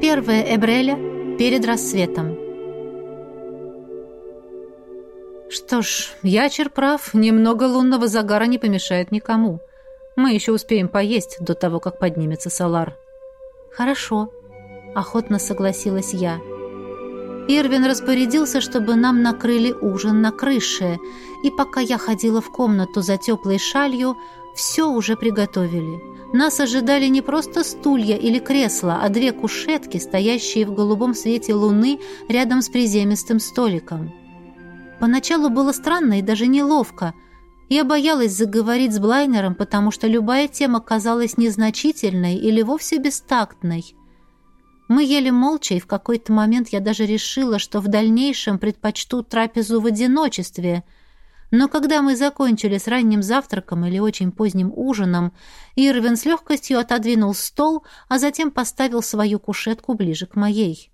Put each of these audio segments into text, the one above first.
Первая Эбреля перед рассветом. Что ж, ячер прав, немного лунного загара не помешает никому. Мы еще успеем поесть до того, как поднимется Салар. Хорошо, охотно согласилась я. Ирвин распорядился, чтобы нам накрыли ужин на крыше, и пока я ходила в комнату за теплой шалью, все уже приготовили. Нас ожидали не просто стулья или кресла, а две кушетки, стоящие в голубом свете луны рядом с приземистым столиком. Поначалу было странно и даже неловко. Я боялась заговорить с Блайнером, потому что любая тема казалась незначительной или вовсе бестактной. Мы ели молча, и в какой-то момент я даже решила, что в дальнейшем предпочту трапезу в одиночестве – но когда мы закончили с ранним завтраком или очень поздним ужином, Ирвин с легкостью отодвинул стол, а затем поставил свою кушетку ближе к моей.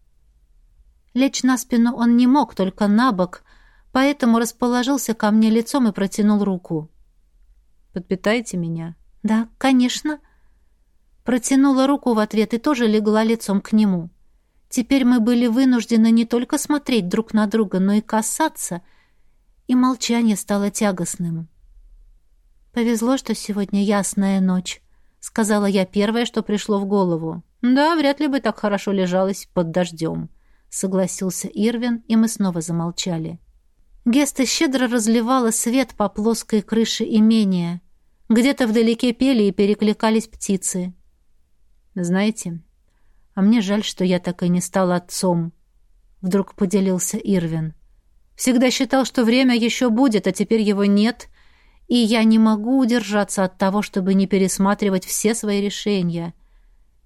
Лечь на спину он не мог, только на бок, поэтому расположился ко мне лицом и протянул руку. «Подпитайте меня?» «Да, конечно». Протянула руку в ответ и тоже легла лицом к нему. Теперь мы были вынуждены не только смотреть друг на друга, но и касаться — и молчание стало тягостным. «Повезло, что сегодня ясная ночь», — сказала я первое, что пришло в голову. «Да, вряд ли бы так хорошо лежалась под дождем», — согласился Ирвин, и мы снова замолчали. Геста щедро разливала свет по плоской крыше имения. Где-то вдалеке пели и перекликались птицы. «Знаете, а мне жаль, что я так и не стал отцом», — вдруг поделился Ирвин. Всегда считал, что время еще будет, а теперь его нет, и я не могу удержаться от того, чтобы не пересматривать все свои решения.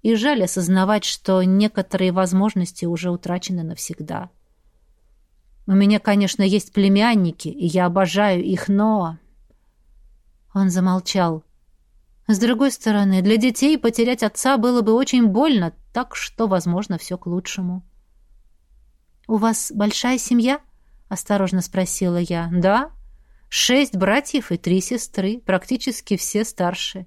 И жаль осознавать, что некоторые возможности уже утрачены навсегда. У меня, конечно, есть племянники, и я обожаю их, но... Он замолчал. С другой стороны, для детей потерять отца было бы очень больно, так что, возможно, все к лучшему. «У вас большая семья?» Осторожно спросила я. Да? Шесть братьев и три сестры, практически все старше.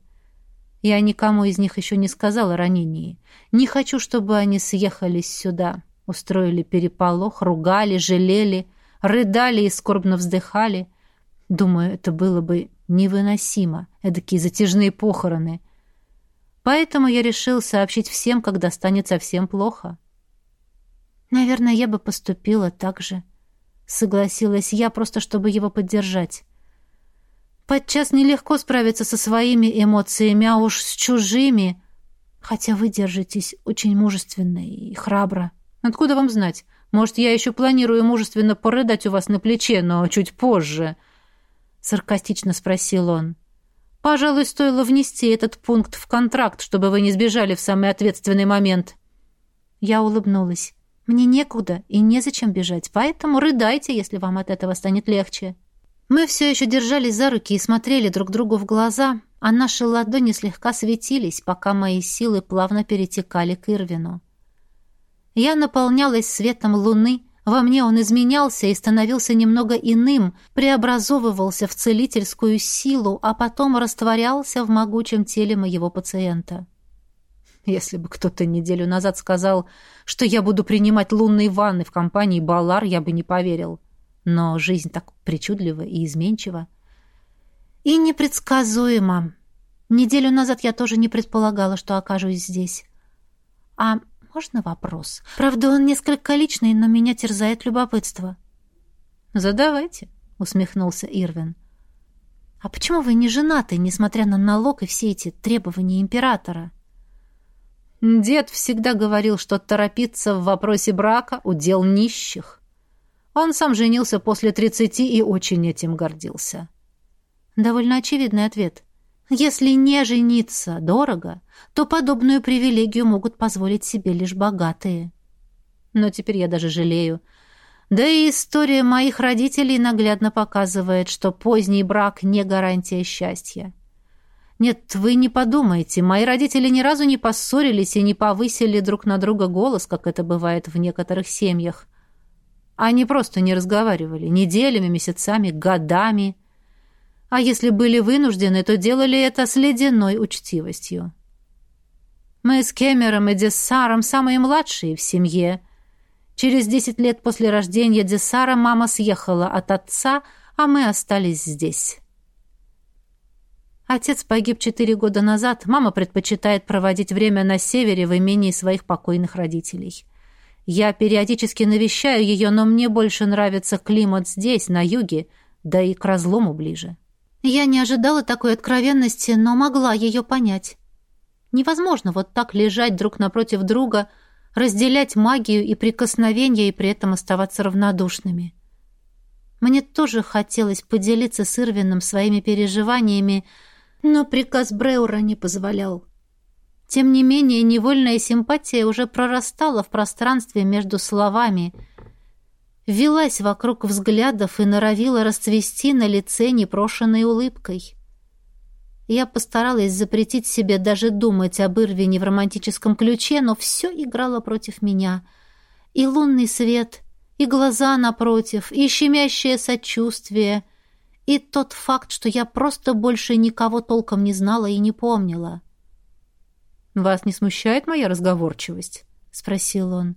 Я никому из них еще не сказала о ранении. Не хочу, чтобы они съехались сюда, устроили переполох, ругали, жалели, рыдали и скорбно вздыхали. Думаю, это было бы невыносимо, эдакие затяжные похороны. Поэтому я решил сообщить всем, когда станет совсем плохо. Наверное, я бы поступила так же, —— согласилась я, просто чтобы его поддержать. Подчас нелегко справиться со своими эмоциями, а уж с чужими. Хотя вы держитесь очень мужественно и храбро. Откуда вам знать? Может, я еще планирую мужественно порыдать у вас на плече, но чуть позже?» Саркастично спросил он. «Пожалуй, стоило внести этот пункт в контракт, чтобы вы не сбежали в самый ответственный момент». Я улыбнулась. Мне некуда и незачем бежать, поэтому рыдайте, если вам от этого станет легче. Мы все еще держались за руки и смотрели друг другу в глаза, а наши ладони слегка светились, пока мои силы плавно перетекали к Ирвину. Я наполнялась светом луны, во мне он изменялся и становился немного иным, преобразовывался в целительскую силу, а потом растворялся в могучем теле моего пациента. Если бы кто-то неделю назад сказал, что я буду принимать лунные ванны в компании Балар, я бы не поверил. Но жизнь так причудлива и изменчива. И непредсказуема. Неделю назад я тоже не предполагала, что окажусь здесь. А можно вопрос? Правда, он несколько личный, но меня терзает любопытство. «Задавайте», — усмехнулся Ирвин. «А почему вы не женаты, несмотря на налог и все эти требования императора?» Дед всегда говорил, что торопиться в вопросе брака — удел нищих. Он сам женился после тридцати и очень этим гордился. Довольно очевидный ответ. Если не жениться дорого, то подобную привилегию могут позволить себе лишь богатые. Но теперь я даже жалею. Да и история моих родителей наглядно показывает, что поздний брак не гарантия счастья. Нет, вы не подумайте, мои родители ни разу не поссорились и не повысили друг на друга голос, как это бывает в некоторых семьях. Они просто не разговаривали неделями, месяцами, годами. А если были вынуждены, то делали это с ледяной учтивостью. Мы с Кемером и Дессаром самые младшие в семье. Через десять лет после рождения Дессара мама съехала от отца, а мы остались здесь. Отец погиб четыре года назад, мама предпочитает проводить время на севере в имении своих покойных родителей. Я периодически навещаю ее, но мне больше нравится климат здесь, на юге, да и к разлому ближе. Я не ожидала такой откровенности, но могла ее понять. Невозможно вот так лежать друг напротив друга, разделять магию и прикосновения и при этом оставаться равнодушными. Мне тоже хотелось поделиться с Ирвином своими переживаниями, но приказ Бреура не позволял. Тем не менее, невольная симпатия уже прорастала в пространстве между словами, велась вокруг взглядов и норовила расцвести на лице непрошенной улыбкой. Я постаралась запретить себе даже думать об Ирвине в романтическом ключе, но все играло против меня. И лунный свет, и глаза напротив, и щемящее сочувствие — и тот факт, что я просто больше никого толком не знала и не помнила. «Вас не смущает моя разговорчивость?» — спросил он.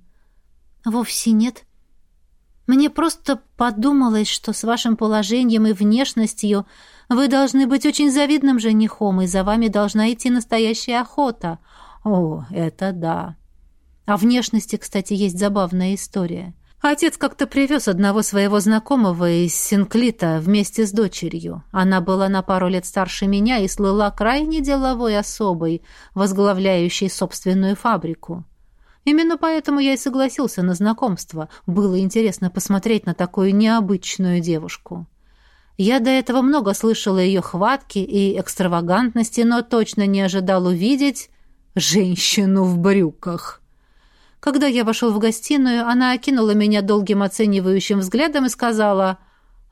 «Вовсе нет. Мне просто подумалось, что с вашим положением и внешностью вы должны быть очень завидным женихом, и за вами должна идти настоящая охота. О, это да. О внешности, кстати, есть забавная история». Отец как-то привез одного своего знакомого из Синклита вместе с дочерью. Она была на пару лет старше меня и слыла крайне деловой особой, возглавляющей собственную фабрику. Именно поэтому я и согласился на знакомство. Было интересно посмотреть на такую необычную девушку. Я до этого много слышала ее хватки и экстравагантности, но точно не ожидал увидеть женщину в брюках. Когда я вошел в гостиную, она окинула меня долгим оценивающим взглядом и сказала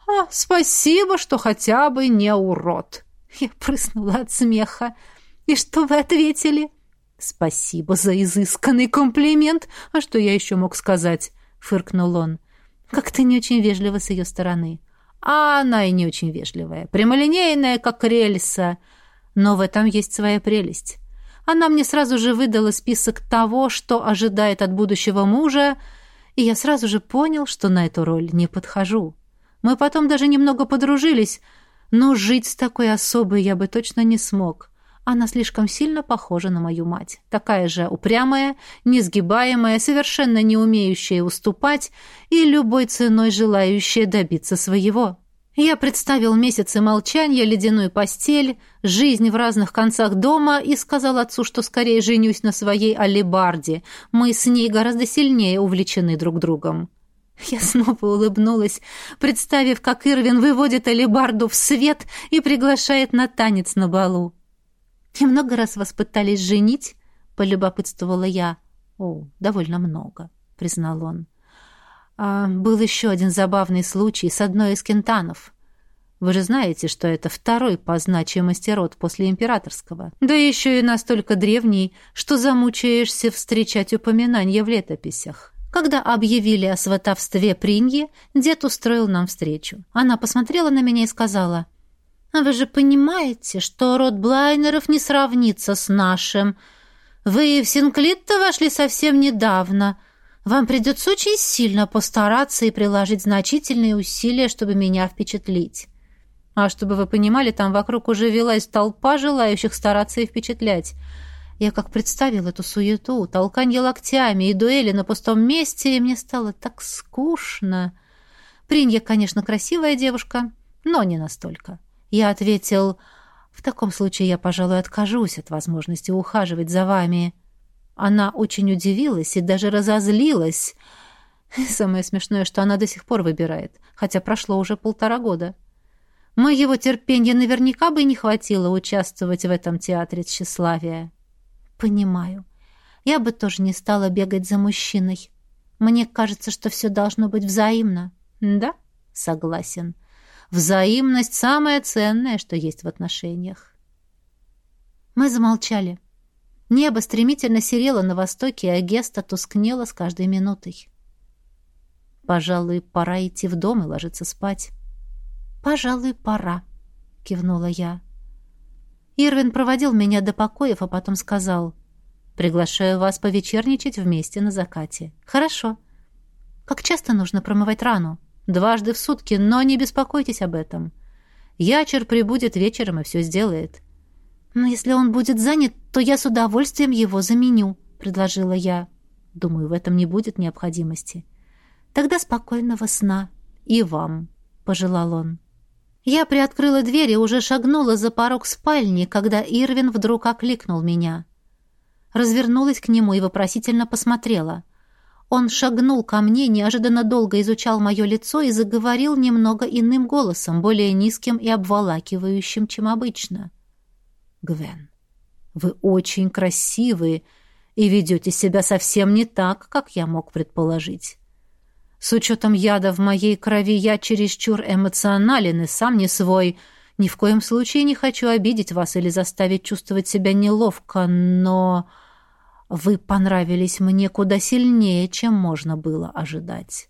«А, спасибо, что хотя бы не урод». Я прыснула от смеха. «И что вы ответили?» «Спасибо за изысканный комплимент. А что я еще мог сказать?» — фыркнул он. «Как-то не очень вежливо с ее стороны». «А она и не очень вежливая. Прямолинейная, как рельса. Но в этом есть своя прелесть. Она мне сразу же выдала список того, что ожидает от будущего мужа, и я сразу же понял, что на эту роль не подхожу. Мы потом даже немного подружились, но жить с такой особой я бы точно не смог. Она слишком сильно похожа на мою мать. Такая же упрямая, несгибаемая, совершенно не умеющая уступать и любой ценой желающая добиться своего. Я представил месяцы молчания, ледяную постель, жизнь в разных концах дома и сказал отцу, что скорее женюсь на своей алибарде. Мы с ней гораздо сильнее увлечены друг другом. Я снова улыбнулась, представив, как Ирвин выводит алибарду в свет и приглашает на танец на балу. «И много раз вас пытались женить?» — полюбопытствовала я. «О, довольно много», — признал он. А был еще один забавный случай с одной из кентанов. Вы же знаете, что это второй по значимости род после императорского. Да еще и настолько древний, что замучаешься встречать упоминания в летописях. Когда объявили о сватовстве Приньи, дед устроил нам встречу. Она посмотрела на меня и сказала, «А вы же понимаете, что род Блайнеров не сравнится с нашим. Вы в Синклит-то вошли совсем недавно». Вам придется очень сильно постараться и приложить значительные усилия, чтобы меня впечатлить. А чтобы вы понимали, там вокруг уже велась толпа желающих стараться и впечатлять. Я как представил эту суету, толканье локтями и дуэли на пустом месте, и мне стало так скучно. Принья, конечно, красивая девушка, но не настолько. Я ответил, в таком случае я, пожалуй, откажусь от возможности ухаживать за вами. Она очень удивилась и даже разозлилась. Самое смешное, что она до сих пор выбирает, хотя прошло уже полтора года. Моего терпения наверняка бы не хватило участвовать в этом театре тщеславия. Понимаю. Я бы тоже не стала бегать за мужчиной. Мне кажется, что все должно быть взаимно. Да, согласен. Взаимность самое ценное, что есть в отношениях. Мы замолчали. Небо стремительно серело на востоке, а Геста тускнела с каждой минутой. Пожалуй, пора идти в дом и ложиться спать. Пожалуй, пора, кивнула я. Ирвин проводил меня до покоев, а потом сказал: Приглашаю вас повечерничать вместе на закате. Хорошо. Как часто нужно промывать рану? Дважды в сутки, но не беспокойтесь об этом. Ячер прибудет вечером и все сделает. Но если он будет занят, то я с удовольствием его заменю, предложила я. Думаю, в этом не будет необходимости. Тогда спокойного сна и вам, пожелал он. Я приоткрыла дверь и уже шагнула за порог спальни, когда Ирвин вдруг окликнул меня. Развернулась к нему и вопросительно посмотрела. Он шагнул ко мне, неожиданно долго изучал мое лицо и заговорил немного иным голосом, более низким и обволакивающим, чем обычно. «Гвен, вы очень красивые и ведете себя совсем не так, как я мог предположить. С учетом яда в моей крови я чересчур эмоционален и сам не свой. Ни в коем случае не хочу обидеть вас или заставить чувствовать себя неловко, но вы понравились мне куда сильнее, чем можно было ожидать.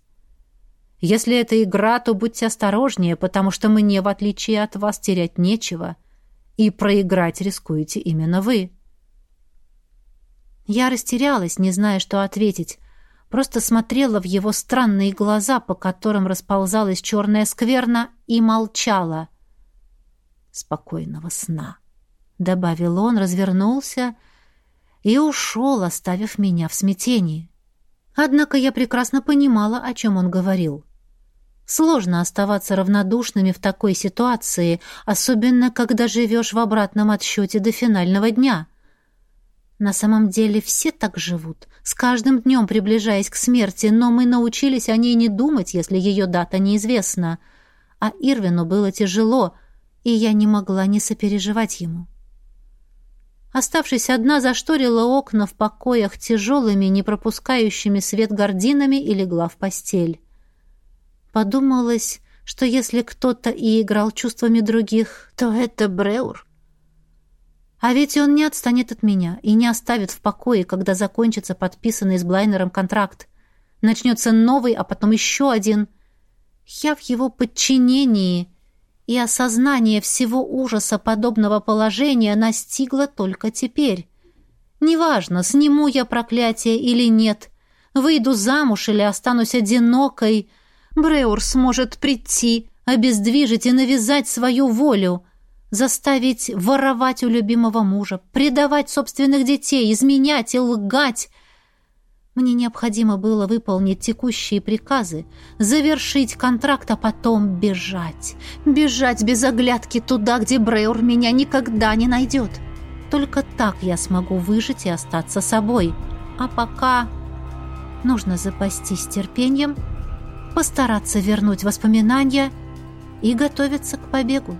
Если это игра, то будьте осторожнее, потому что мне, в отличие от вас, терять нечего, и проиграть рискуете именно вы. Я растерялась, не зная, что ответить, просто смотрела в его странные глаза, по которым расползалась черная скверна, и молчала. «Спокойного сна», — добавил он, развернулся и ушел, оставив меня в смятении. Однако я прекрасно понимала, о чем он говорил. Сложно оставаться равнодушными в такой ситуации, особенно когда живешь в обратном отсчете до финального дня — на самом деле все так живут, с каждым днем приближаясь к смерти, но мы научились о ней не думать, если ее дата неизвестна. А Ирвину было тяжело, и я не могла не сопереживать ему. Оставшись одна, зашторила окна в покоях тяжелыми, не пропускающими свет гординами и легла в постель. Подумалось, что если кто-то и играл чувствами других, то это Бреур. А ведь он не отстанет от меня и не оставит в покое, когда закончится подписанный с Блайнером контракт. Начнется новый, а потом еще один. Я в его подчинении, и осознание всего ужаса подобного положения настигло только теперь. Неважно, сниму я проклятие или нет, выйду замуж или останусь одинокой, Бреур сможет прийти, обездвижить и навязать свою волю — заставить воровать у любимого мужа, предавать собственных детей, изменять и лгать. Мне необходимо было выполнить текущие приказы, завершить контракт, а потом бежать. Бежать без оглядки туда, где Брейор меня никогда не найдет. Только так я смогу выжить и остаться собой. А пока нужно запастись терпением, постараться вернуть воспоминания и готовиться к побегу.